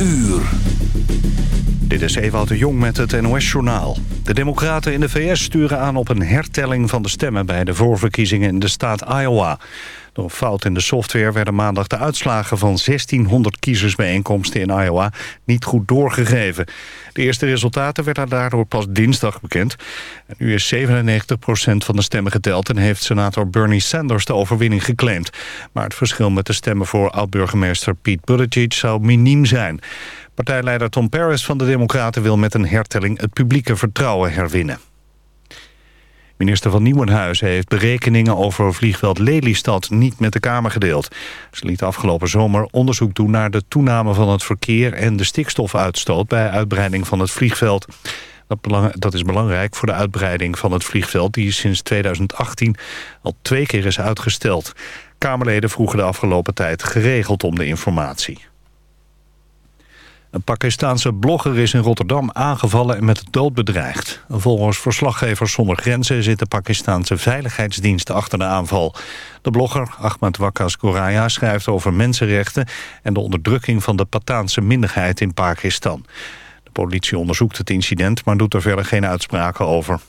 uur. Dit is Ewout de Jong met het NOS-journaal. De democraten in de VS sturen aan op een hertelling van de stemmen... bij de voorverkiezingen in de staat Iowa. Door een fout in de software werden maandag de uitslagen van 1600 kiezersbijeenkomsten in Iowa niet goed doorgegeven. De eerste resultaten werden daardoor pas dinsdag bekend. En nu is 97% van de stemmen geteld en heeft senator Bernie Sanders de overwinning geclaimd. Maar het verschil met de stemmen voor oud-burgemeester Pete Buttigieg zou miniem zijn. Partijleider Tom Paris van de Democraten wil met een hertelling het publieke vertrouwen herwinnen. Minister van Nieuwenhuizen heeft berekeningen over vliegveld Lelystad niet met de Kamer gedeeld. Ze liet afgelopen zomer onderzoek doen naar de toename van het verkeer en de stikstofuitstoot bij uitbreiding van het vliegveld. Dat is belangrijk voor de uitbreiding van het vliegveld die sinds 2018 al twee keer is uitgesteld. Kamerleden vroegen de afgelopen tijd geregeld om de informatie. Een Pakistaanse blogger is in Rotterdam aangevallen en met de dood bedreigd. Volgens verslaggevers zonder grenzen zit de Pakistaanse veiligheidsdienst achter de aanval. De blogger Ahmad Wakas Goraya schrijft over mensenrechten... en de onderdrukking van de Pataanse minderheid in Pakistan. De politie onderzoekt het incident, maar doet er verder geen uitspraken over.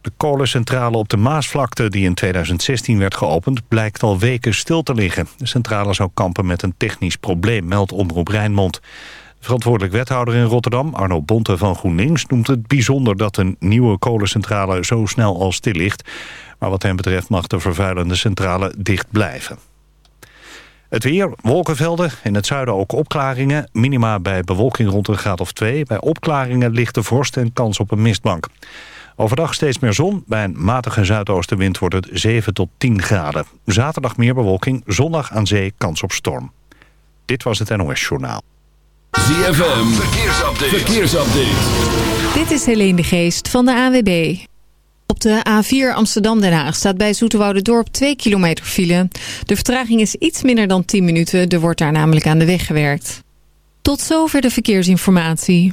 De kolencentrale op de Maasvlakte die in 2016 werd geopend... blijkt al weken stil te liggen. De centrale zou kampen met een technisch probleem, meldt Omroep Rijnmond. De verantwoordelijk wethouder in Rotterdam, Arno Bonte van GroenLinks... noemt het bijzonder dat een nieuwe kolencentrale zo snel al stil ligt. Maar wat hem betreft mag de vervuilende centrale dicht blijven. Het weer, wolkenvelden, in het zuiden ook opklaringen. Minima bij bewolking rond een graad of twee. Bij opklaringen ligt de vorst en kans op een mistbank. Overdag steeds meer zon. Bij een matige zuidoostenwind wordt het 7 tot 10 graden. Zaterdag meer bewolking, zondag aan zee kans op storm. Dit was het NOS Journaal. ZFM, verkeersupdate. verkeersupdate. Dit is Helene de Geest van de AWB. Op de A4 Amsterdam-Den Haag staat bij Dorp 2 kilometer file. De vertraging is iets minder dan 10 minuten. Er wordt daar namelijk aan de weg gewerkt. Tot zover de verkeersinformatie.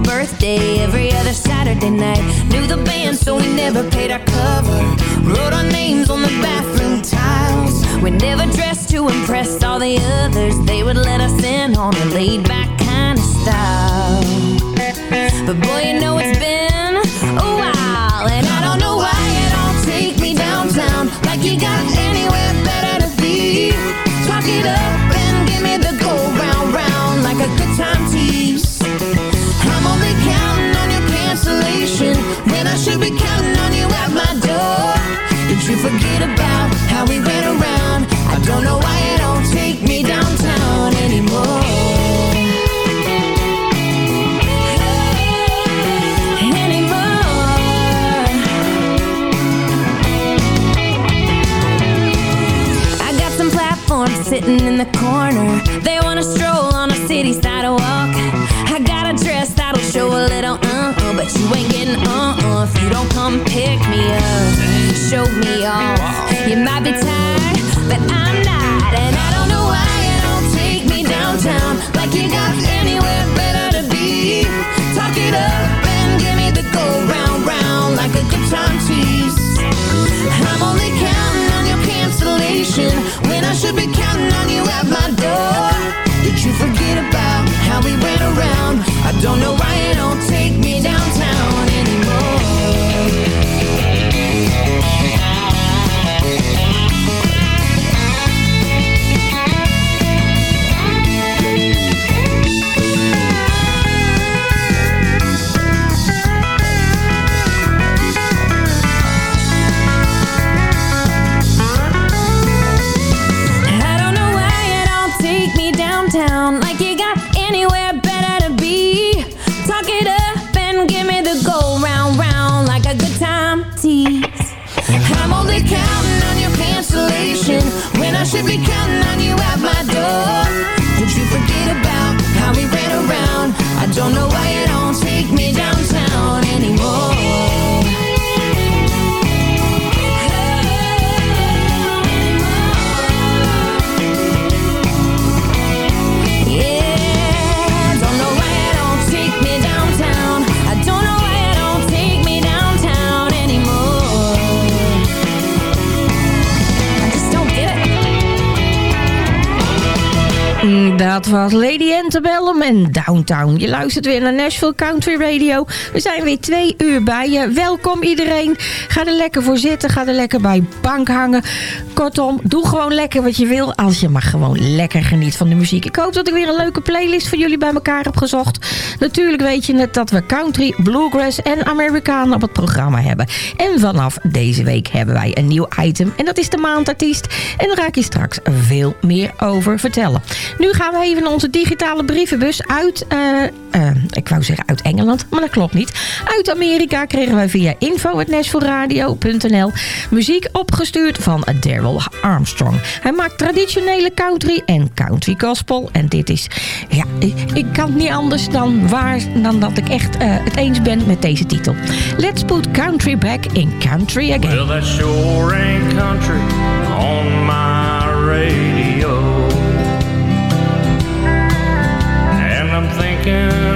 Birthday every other Saturday night. Knew the band, so we never paid our cover. Wrote our names on the bathroom tiles. We never dressed to impress all the others. They would let us in on a laid back kind of style. But boy, you know it's been forget about how we ran around? I don't know why you don't take If You don't come pick me up, show me off. You might be tired, but I'm not. And I don't know why you don't take me downtown like you got anywhere better to be. Talk it up and give me the go round, round like a good time tease. I'm only counting on your cancellation when I should be counting on you at my door. Did you forget about how we went around? I don't know why you don't take me downtown. should be counting on you at my door. Did you forget about how we ran around? I don't know why Dat was Lady Antebellum en Downtown. Je luistert weer naar Nashville Country Radio. We zijn weer twee uur bij je. Welkom iedereen. Ga er lekker voor zitten. Ga er lekker bij bank hangen. Kortom, doe gewoon lekker wat je wil. Als je maar gewoon lekker geniet van de muziek. Ik hoop dat ik weer een leuke playlist voor jullie bij elkaar heb gezocht. Natuurlijk weet je net dat we country, bluegrass en Amerikanen op het programma hebben. En vanaf deze week hebben wij een nieuw item. En dat is de maandartiest. En daar ga ik je straks veel meer over vertellen. Nu gaan we even onze digitale brievenbus uit... eh, ik wou zeggen uit Engeland, maar dat klopt niet. Uit Amerika kregen wij via info.nashvilleradio.nl muziek opgestuurd van Daryl Armstrong. Hij maakt traditionele country en country gospel. En dit is, ja, ik, ik kan niet anders dan waar, dan dat ik echt eh, het eens ben met deze titel. Let's put country back in country again. Country I'm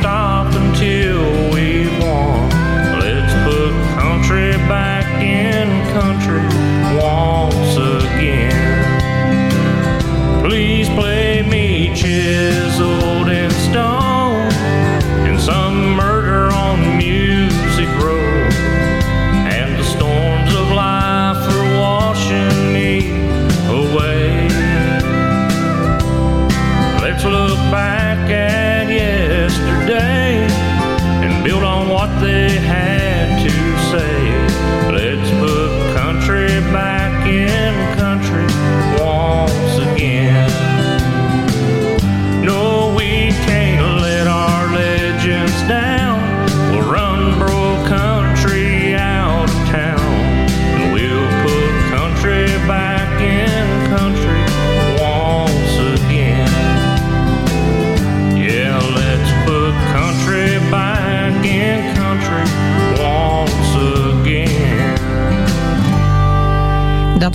stop until we've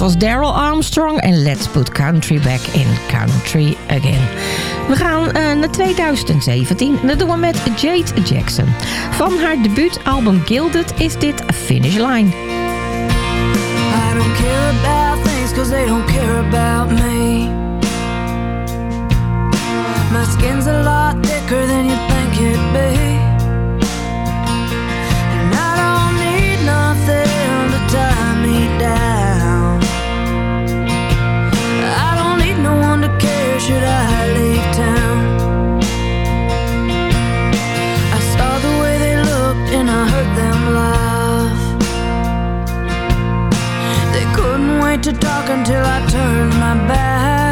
was Daryl Armstrong en Let's Put Country Back in Country Again. We gaan eh, naar 2017 en dat doen we met Jade Jackson. Van haar debuutalbum Gilded is dit Finish Line. I don't care about things they don't care about me. My skin's a lot thicker than you to talk until I turned my back.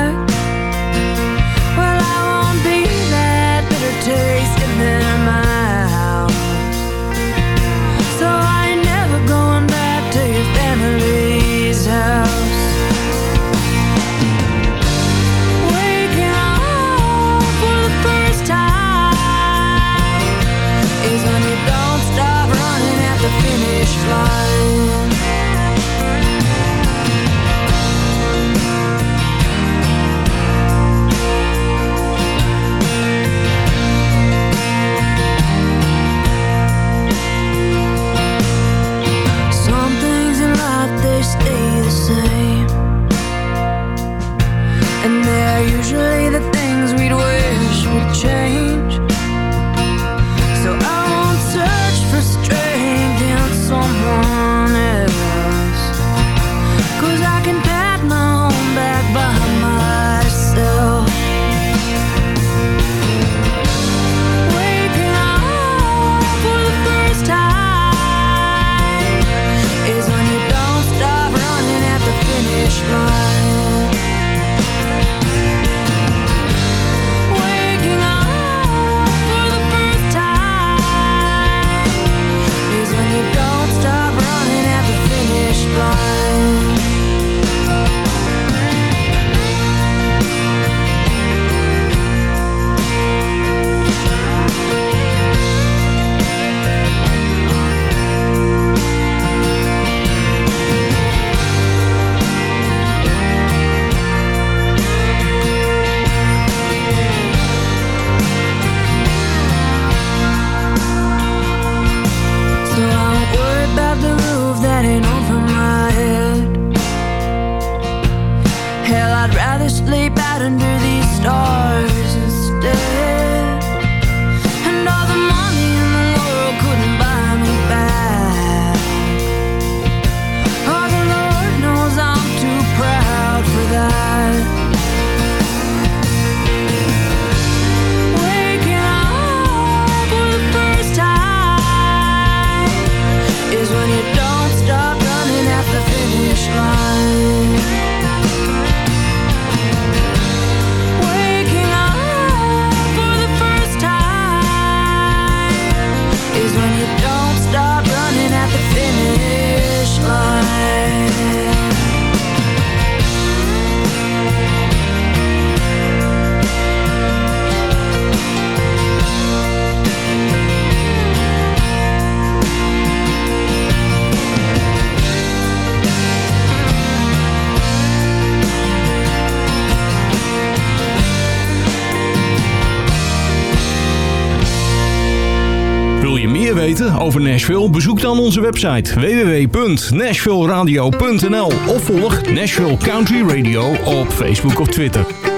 over Nashville? Bezoek dan onze website www.nashvilleradio.nl of volg Nashville Country Radio op Facebook of Twitter.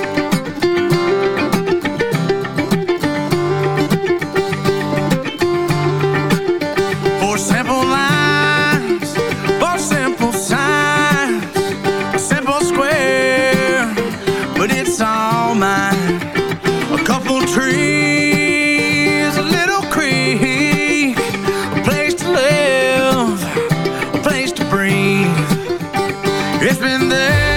there.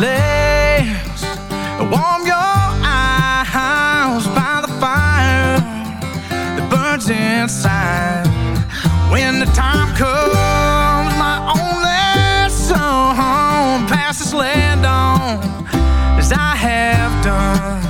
legs, warm your eyes by the fire that burns inside. When the time comes, my only song, pass this land on as I have done.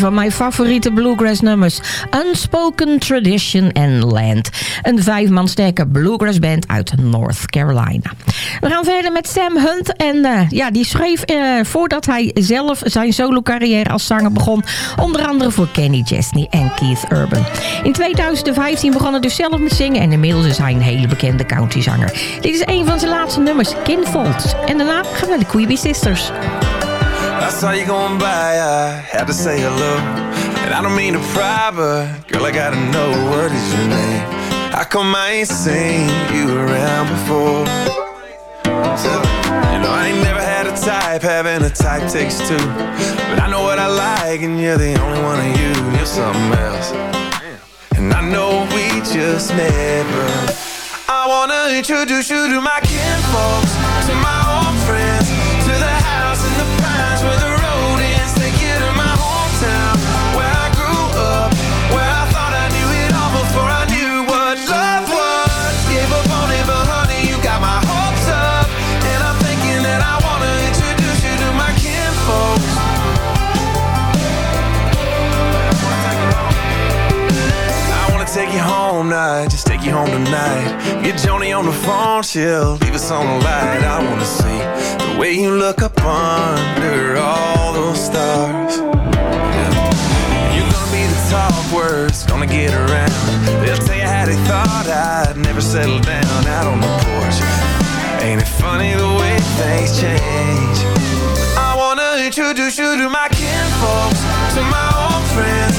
Van mijn favoriete bluegrass nummers. Unspoken Tradition and Land. Een vijf man sterke bluegrass band uit North Carolina. We gaan verder met Sam Hunt. En eh, ja, die schreef eh, voordat hij zelf zijn solo carrière als zanger begon. Onder andere voor Kenny Chesney en Keith Urban. In 2015 begon hij dus zelf met zingen. En inmiddels is hij een hele bekende countryzanger. Dit is een van zijn laatste nummers, Kinfolds. En daarna gaan we naar de Queeby Sisters. I saw you going by, I had to say hello. And I don't mean to pry, but girl, I gotta know what is your name? How come I ain't seen you around before? So, you know, I ain't never had a type, having a type takes two. But I know what I like, and you're the only one of you. You're something else. And I know we just never. I wanna introduce you to my kinfolks, to my tonight. Get Joni on the phone, she'll leave us on the light. I wanna see the way you look up under all those stars. Yeah. You're gonna be the talk words, gonna get around. They'll tell you how they thought I'd never settle down out on the porch. Ain't it funny the way things change? I wanna introduce you to my kinfolks, to my old friends,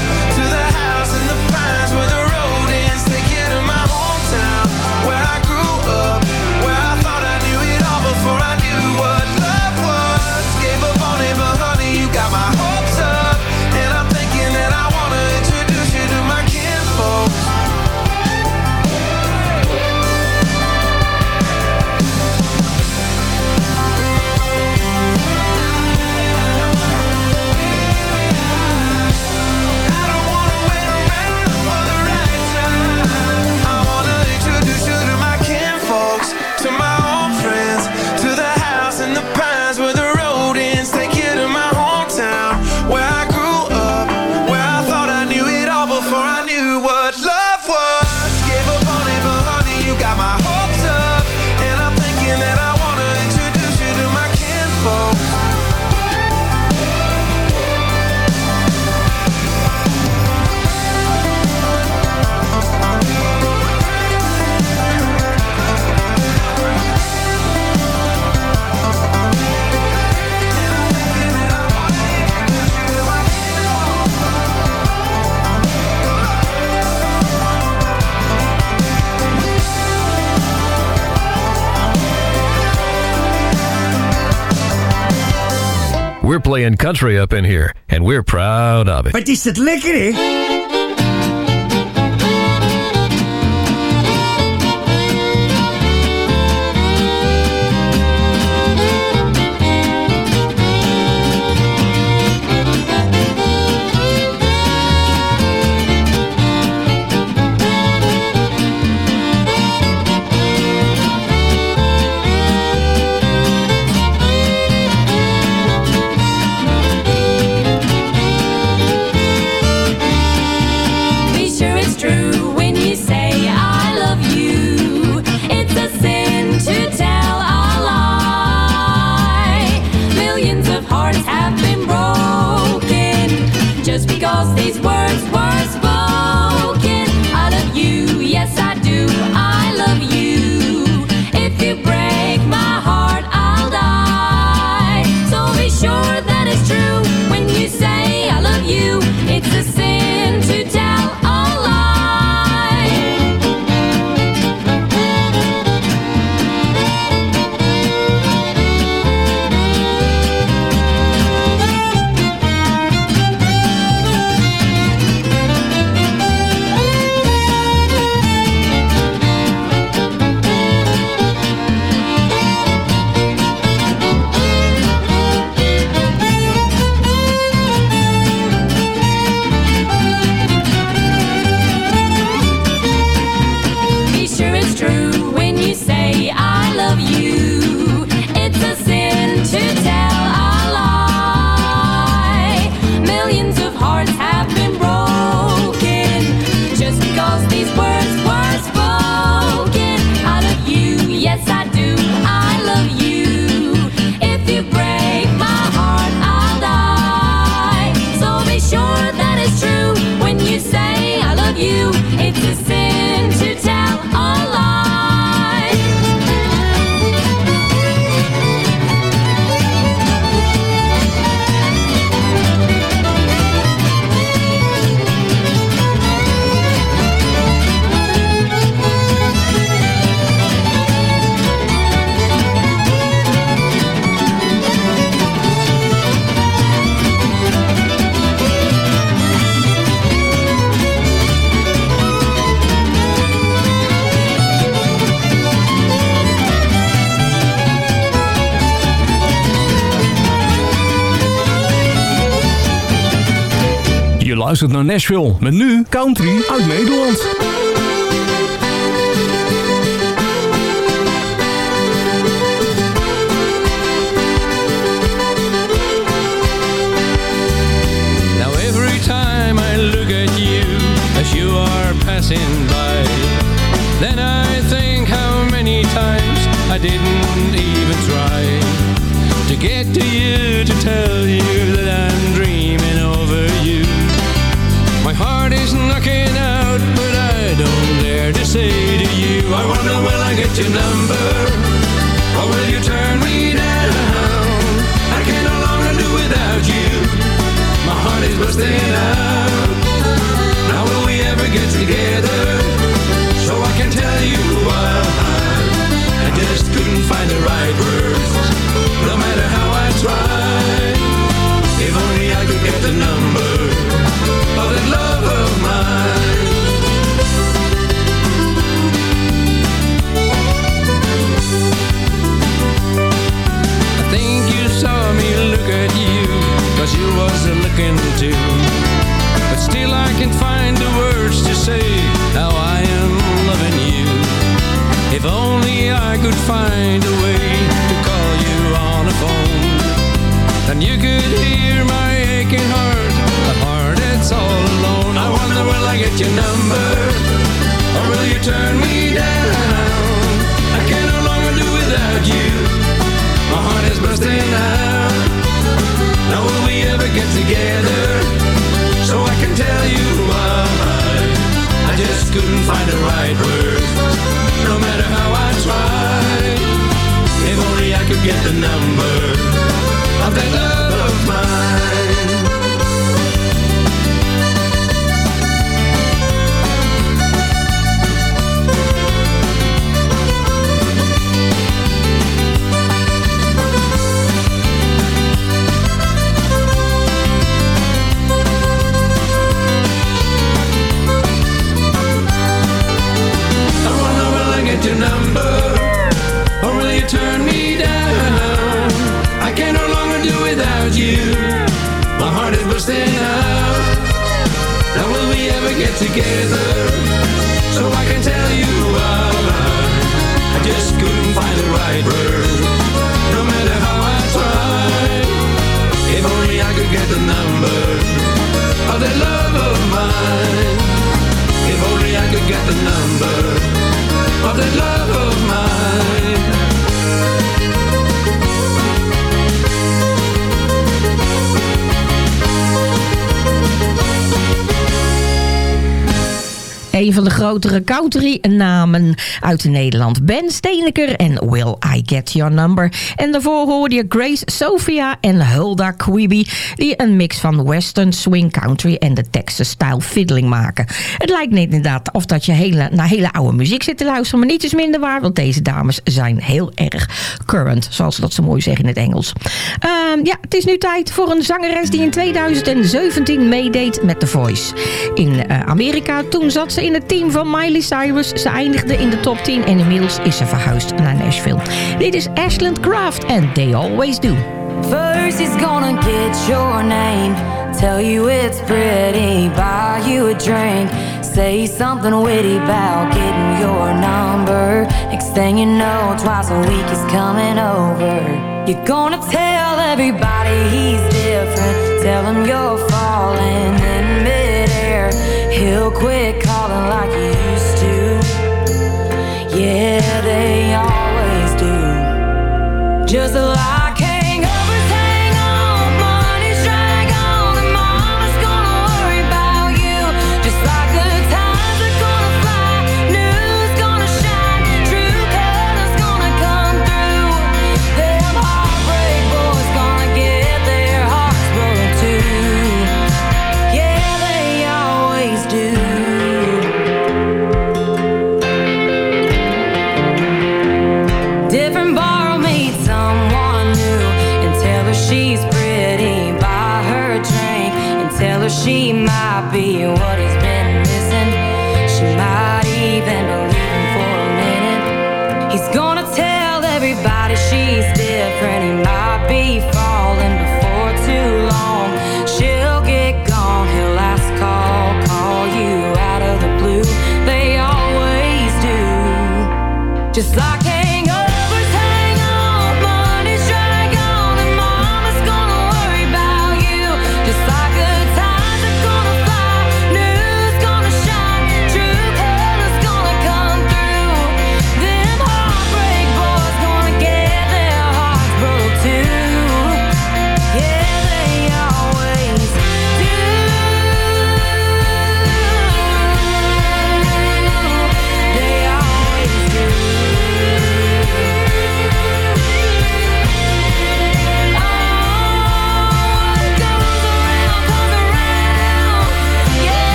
playing country up in here, and we're proud of it. Wat is dat lekker, Je luistert naar Nashville. Met nu country uit Nederland. Now every time I look at you as you are passing by, then I think how many times I didn't even try to get to you to tell you that I'm dreaming is knocking out, but I don't dare to say to you, I wonder will I get your number, or will you turn me down? I can no longer do without you. My heart is busting out. Now will we ever get together? So I can tell you why. I just couldn't find the right words. No matter how I tried. If only I could get the number Cause you was looking too. But still I can find the words to say How I am loving you. If only I could find a way To call you on the phone. Then you could hear my aching heart A heart that's all alone. I wonder will I get your number? Or will you turn me down? I can no longer do without you. My heart is bursting out. Now will we ever get together? So I can tell you why. I just couldn't find the right words. No matter how I tried. If only I could get the number of that love of mine. Grotere country-namen uit Nederland. Ben Steeneker en Will I Get Your Number. En daarvoor hoorde je Grace Sophia en Hulda Quibi... die een mix van western, swing, country en de Texas-style fiddling maken. Het lijkt niet inderdaad of dat je hele, naar hele oude muziek zit te luisteren... maar niet is minder waar, want deze dames zijn heel erg current... zoals ze dat zo mooi zeggen in het Engels. Ehm, ja, het is nu tijd voor een zangeres die in 2017 meedeed met The Voice. In eh, Amerika, toen zat ze in het team van Miley Cyrus. Ze eindigde in de top 10 en inmiddels is ze verhuisd naar Nashville. Dit is Ashland Craft en They Always Do. First he's gonna get your name. Tell you it's pretty. Buy you a drink. Say something witty about getting your number. Next thing you know, twice a week he's coming over. You're gonna tell everybody he's different. Tell him you're falling in midair. He'll quit calling like he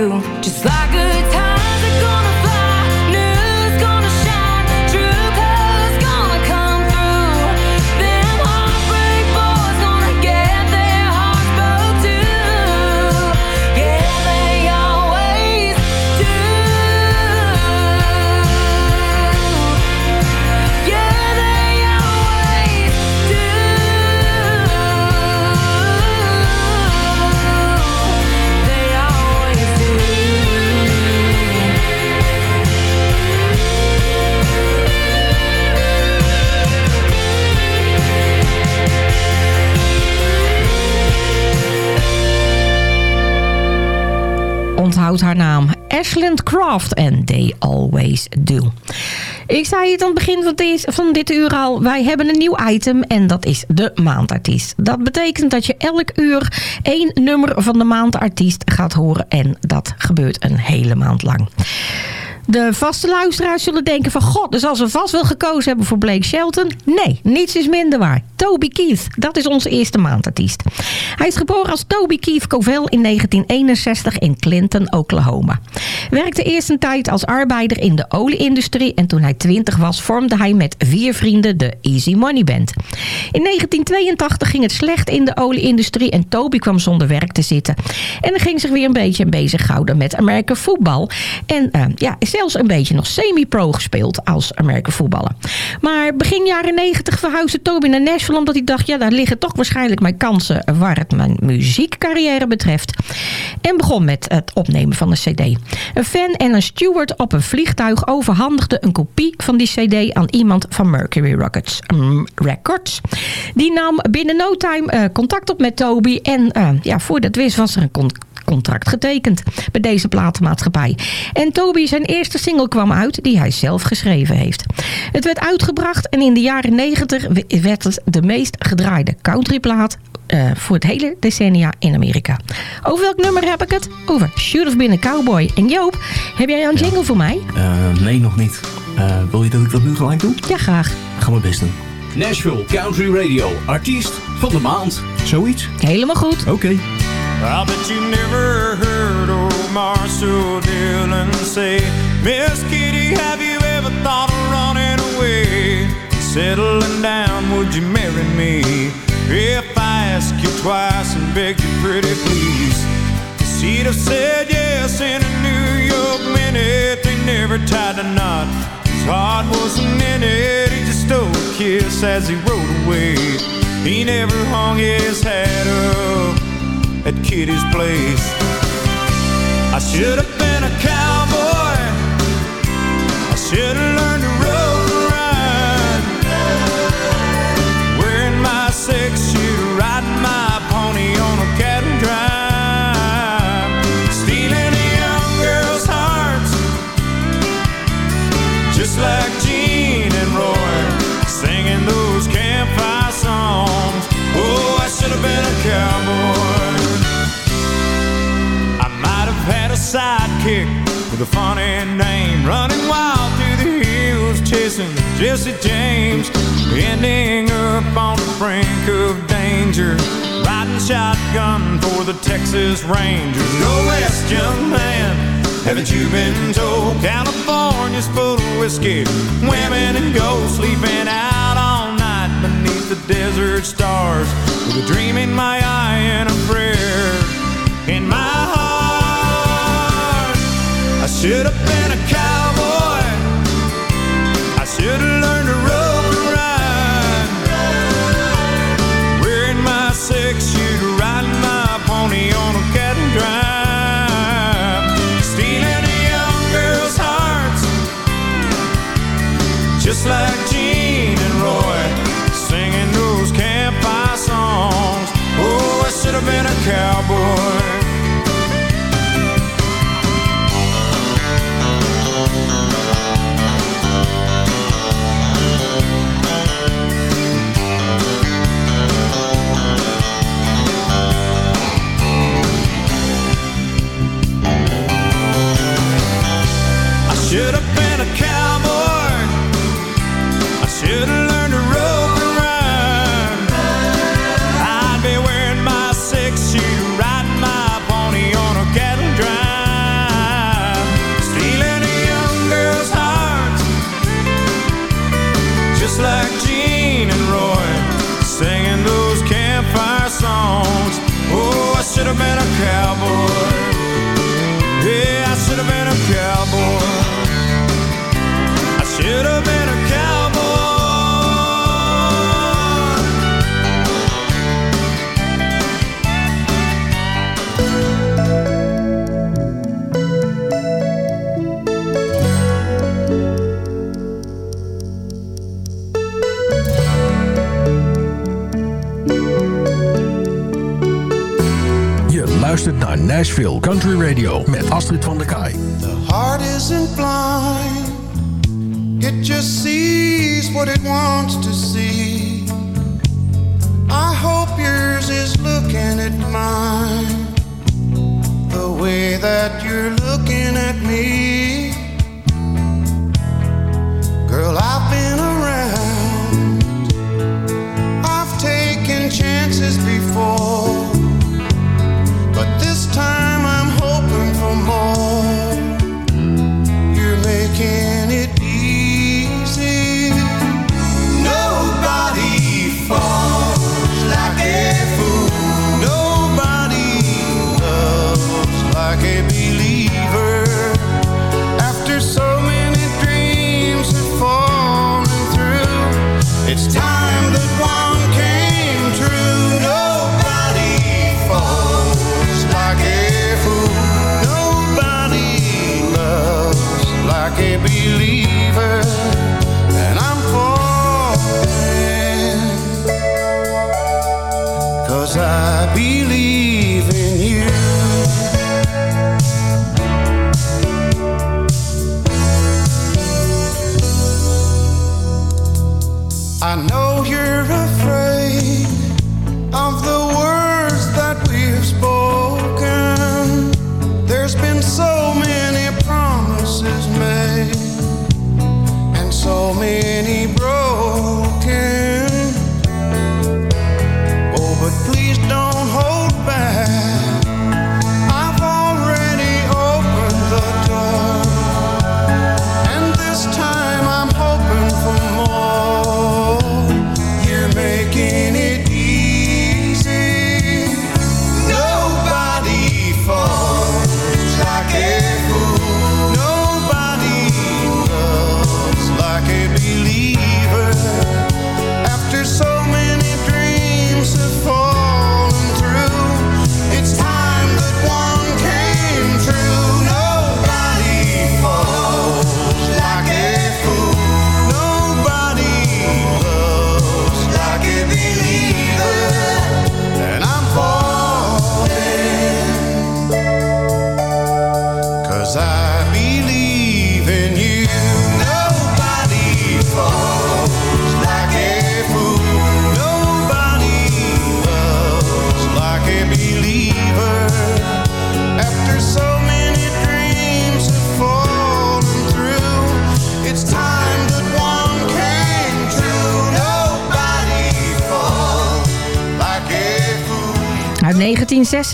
Just like good Haar naam. Ashland Craft en They Always Do. Ik zei het aan het begin van, deze, van dit uur al. Wij hebben een nieuw item en dat is de maandartiest. Dat betekent dat je elk uur één nummer van de maandartiest gaat horen. En dat gebeurt een hele maand lang. De vaste luisteraars zullen denken van... God, dus als we vast wel gekozen hebben voor Blake Shelton... Nee, niets is minder waar. Toby Keith, dat is onze eerste maandartiest. Hij is geboren als Toby Keith Covell in 1961 in Clinton, Oklahoma. Werkte eerst een tijd als arbeider in de olieindustrie... en toen hij 20 was vormde hij met vier vrienden de Easy Money Band. In 1982 ging het slecht in de olieindustrie... en Toby kwam zonder werk te zitten. En hij ging zich weer een beetje bezighouden met American voetbal. En uh, ja, zelfs een beetje nog semi-pro gespeeld als American voetballer. Maar begin jaren 90 verhuisde Toby naar Nashville... omdat hij dacht, ja, daar liggen toch waarschijnlijk mijn kansen... waar het mijn muziekcarrière betreft. En begon met het opnemen van een cd. Een fan en een steward op een vliegtuig overhandigden een kopie van die cd... aan iemand van Mercury Records. Die nam binnen no time uh, contact op met Toby... en uh, ja, voor dat wist was er een contract getekend bij deze platenmaatschappij. En Toby zijn eerste single kwam uit die hij zelf geschreven heeft. Het werd uitgebracht en in de jaren 90 werd het de meest gedraaide countryplaat eh, voor het hele decennia in Amerika. Over welk nummer heb ik het? Over Should Have Been a Cowboy. En Joop, heb jij een jingle voor mij? Eh, nee, nog niet. Eh, wil je dat ik dat nu gelijk doe? Ja, graag. Ik ga mijn best doen. Nashville Country Radio, artiest van de maand. Zoiets? Helemaal goed. Oké. I bet you never heard old Marshall Dillon say, Miss Kitty, have you ever thought of running away? Settling down, would you marry me? If I ask you twice and beg you pretty please. She'd have said yes in a New York minute. They never tied a knot. His heart wasn't in it. He just stole a kiss as he rode away. He never hung his hat up at Kitty's place. I should have been a cowboy. I should have learned to and ride. Wearing my six shooter, riding my pony on a cattle drive. Stealing a young girl's hearts, just like Gene and Roy. Singing those campfire songs. Oh, I should have been a cowboy. Sidekick with a funny name, running wild through the hills, chasing Jesse James, ending up on the brink of danger, riding shotgun for the Texas Rangers. Go west, young man. Haven't you been told California's full of whiskey, women and ghosts, sleeping out all night beneath the desert stars with a dream in my eye and a prayer in my heart. Should have been a cowboy. I should have learned to rope and ride. Wearing my six shooter, riding my pony on a cattle drive. Stealing a young girl's hearts, just like Gene and Roy. Singing those campfire songs. Oh, I should have been a cowboy. Should have been a cattle drive. Feeling under stars Just like Gene and Roy singing those campfire songs. Oh I should have met a cowboy. Yeah, I should have been luistert naar Nashville Country Radio met Astrid van der Kaai. heart isn't blind. It just sees what it wants to see. I hope yours is looking at mine. The way that you're looking at me. Girl, I've been around. I've taken chances before. It's time.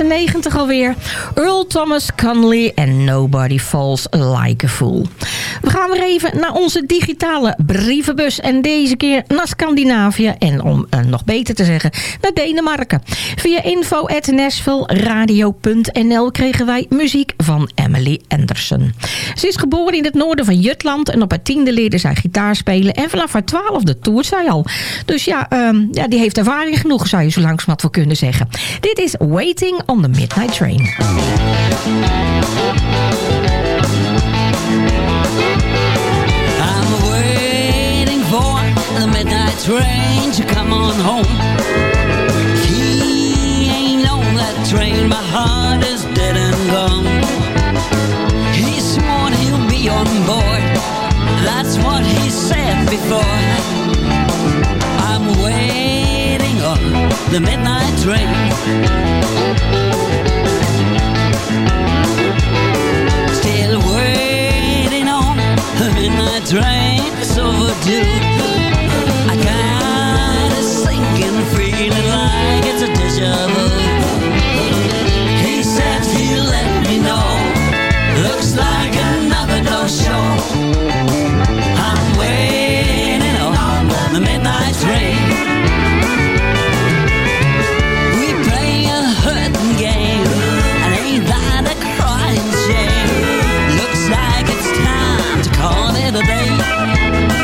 1996 alweer. Earl Thomas Conley en Nobody Falls Like a Fool. Gaan weer even naar onze digitale brievenbus. En deze keer naar Scandinavië. En om eh, nog beter te zeggen, naar Denemarken. Via info.nashvilleradio.nl kregen wij muziek van Emily Anderson. Ze is geboren in het noorden van Jutland. En op haar tiende leerde zij gitaar spelen. En vanaf haar twaalfde toert zij al. Dus ja, ehm, ja, die heeft ervaring genoeg, zou je zo langzamerhand wel kunnen zeggen. Dit is Waiting on the Midnight Train. Train to come on home. He ain't on that train, my heart is dead and gone. He sworn he'll be on board, that's what he said before. I'm waiting on the midnight train. Still waiting on the midnight train. It's overdue. Sinking feeling like it's a deja vu. He said he'll let me know. Looks like another no show. I'm waiting on the midnight train. We play a game, and ain't that a crying shame? Looks like it's time to call it a day.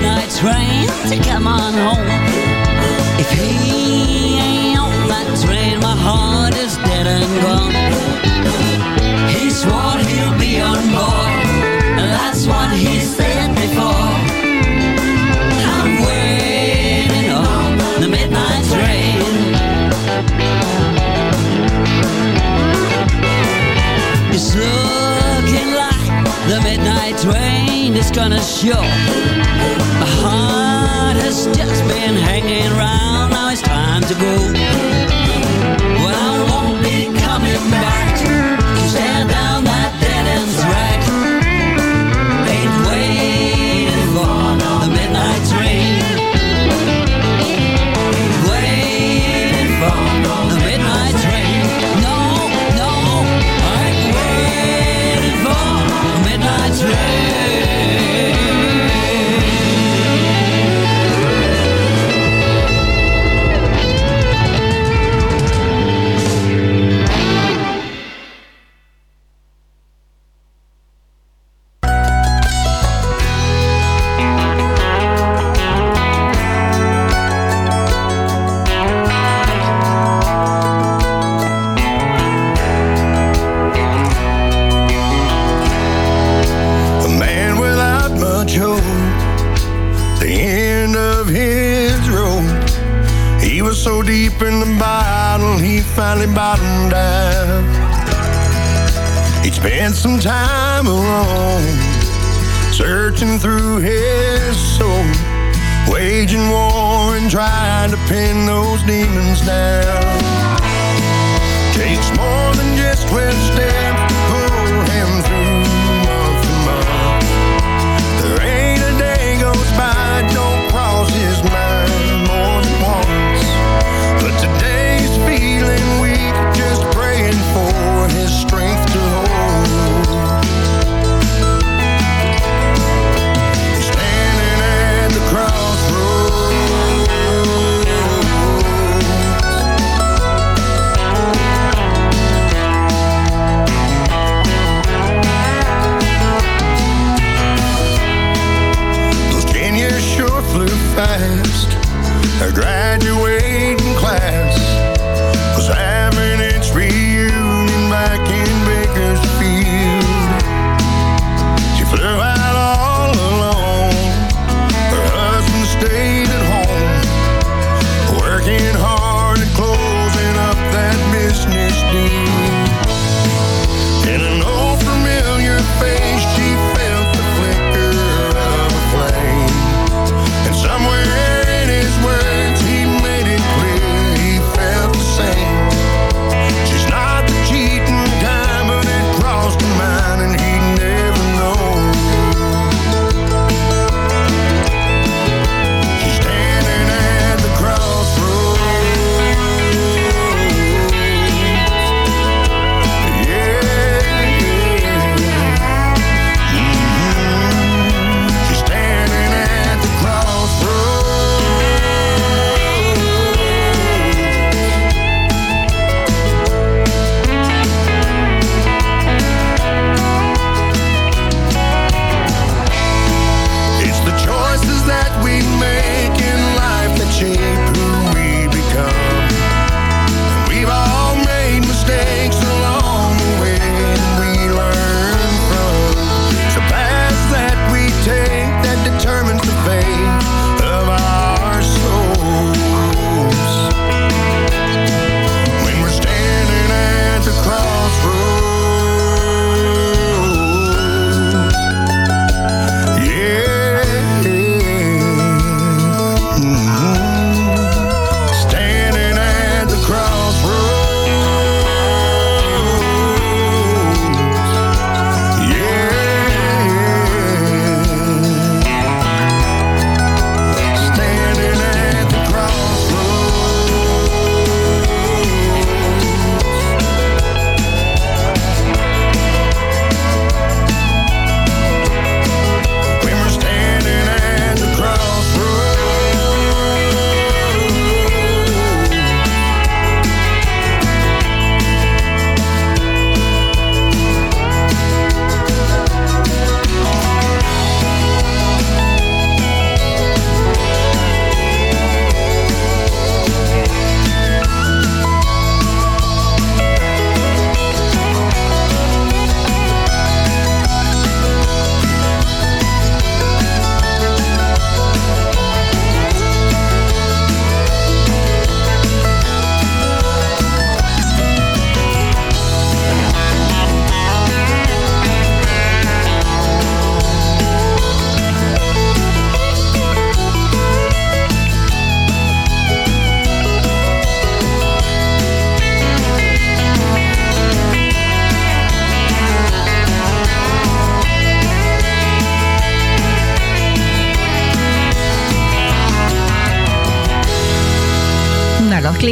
Midnight train to come on home. If he ain't on that train, my heart is dead and gone. He swore he'll be on board. That's what he said before. I'm waiting on the midnight train. It's looking like the midnight train is gonna show.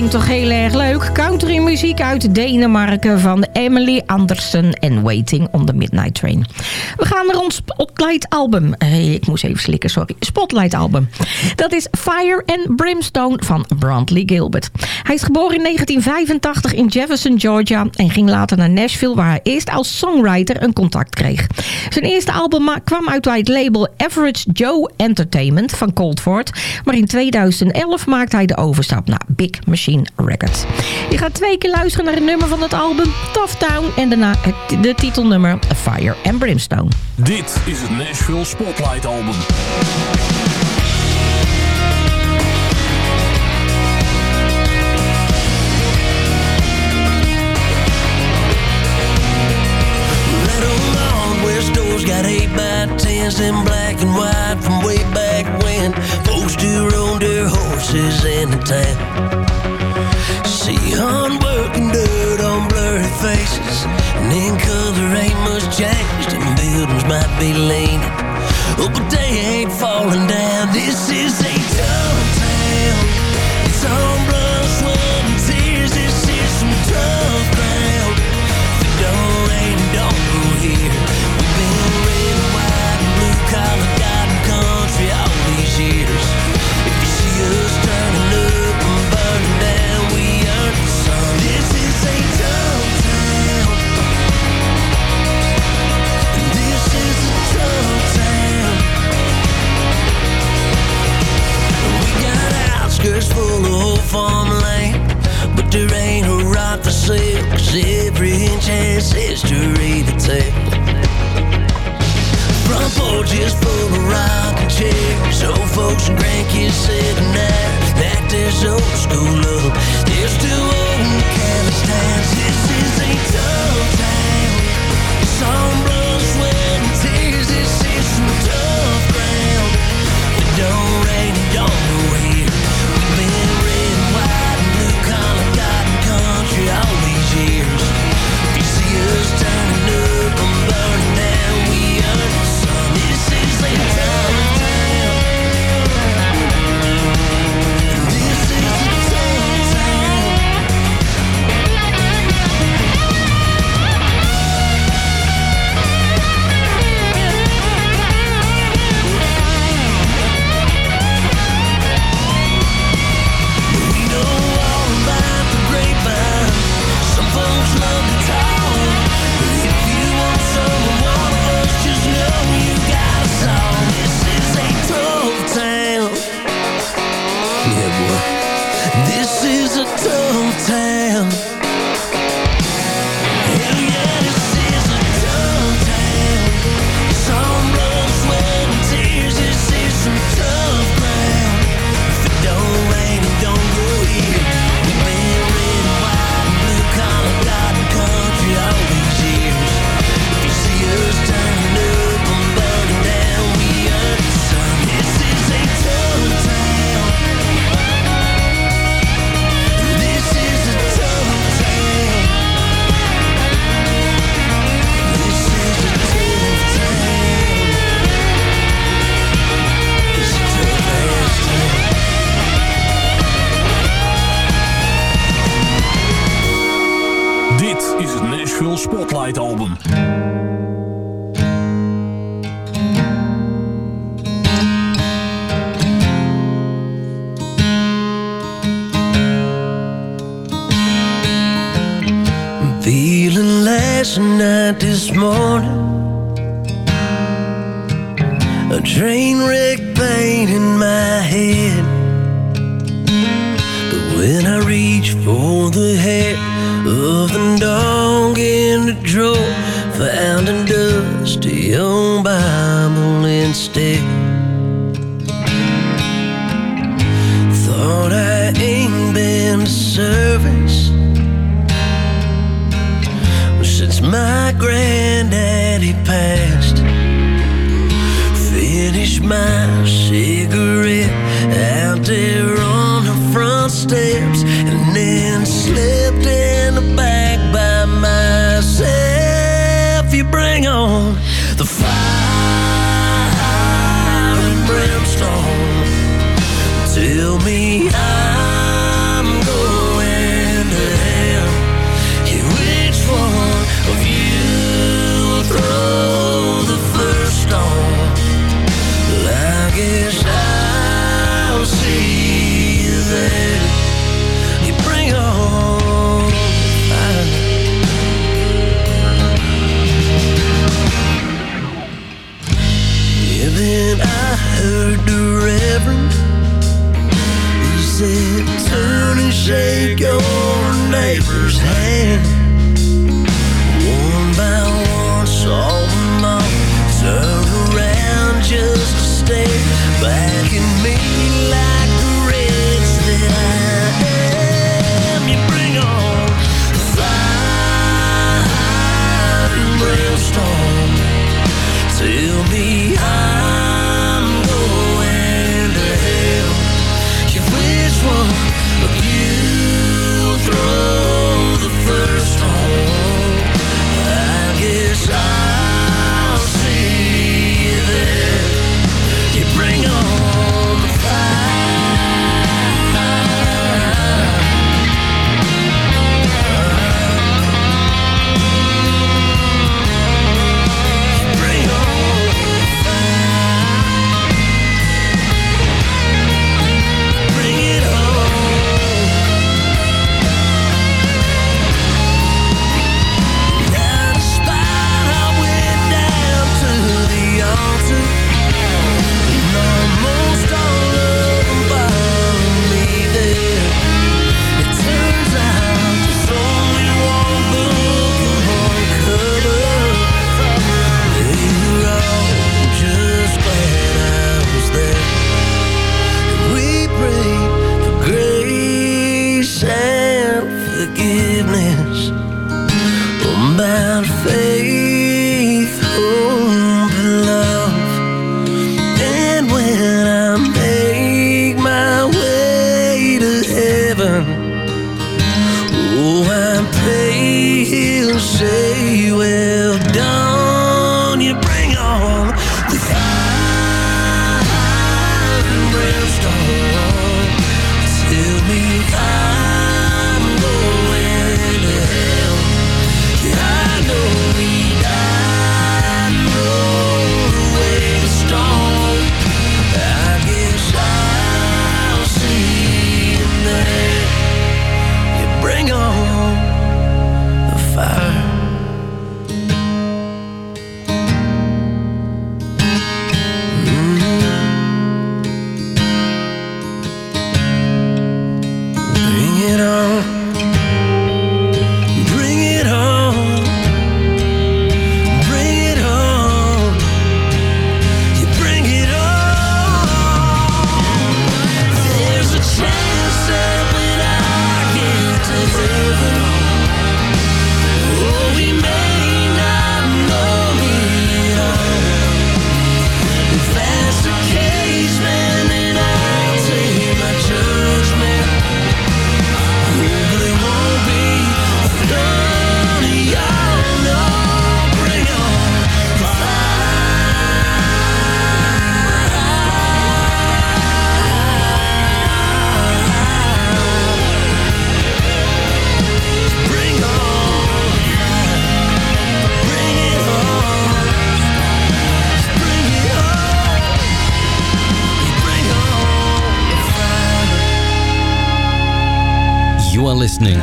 toch heel erg leuk. Country muziek uit Denemarken van Emily Anderson en Waiting on the Midnight Train. We gaan naar ons Spotlight album. Ik moest even slikken, sorry. Spotlight album. Dat is Fire and Brimstone van Brantley Gilbert. Hij is geboren in 1985 in Jefferson, Georgia en ging later naar Nashville waar hij eerst als songwriter een contact kreeg. Zijn eerste album kwam uit bij het label Average Joe Entertainment van Coldford, maar in 2011 maakte hij de overstap naar Big Machine Machine Records. Je gaat twee keer luisteren naar het nummer van het album Tough Town... en daarna het, de titelnummer Fire and Brimstone. Dit is het Nashville Spotlight Album. got eight by tens in black and white from way back when folks do roam their horses in the. See unworking dirt on blurry faces. And in color ain't much changed, and buildings might be leaning. Oh, but they ain't falling down. This is a tough skirt's full of old farmland. But there ain't a right for sale, cause every inch has history to tell. Front porch is full of rocking chairs, old folks and grandkids sitting there. That there's old school love, there's two old and careless. This is a tough town, some on Spotlight album. Feeling last night, this morning. A train wreck pain in my head. But when I reach for the head of the deserve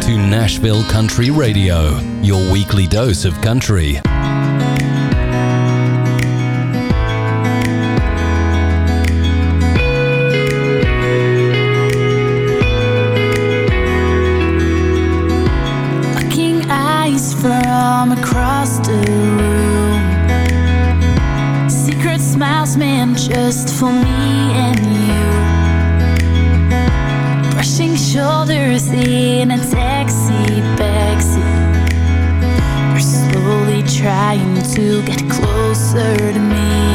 to Nashville Country Radio, your weekly dose of country. Looking eyes from across the room Secret smiles meant just for me and you brushing shoulders in a taxi backseat. You're slowly trying to get closer to me.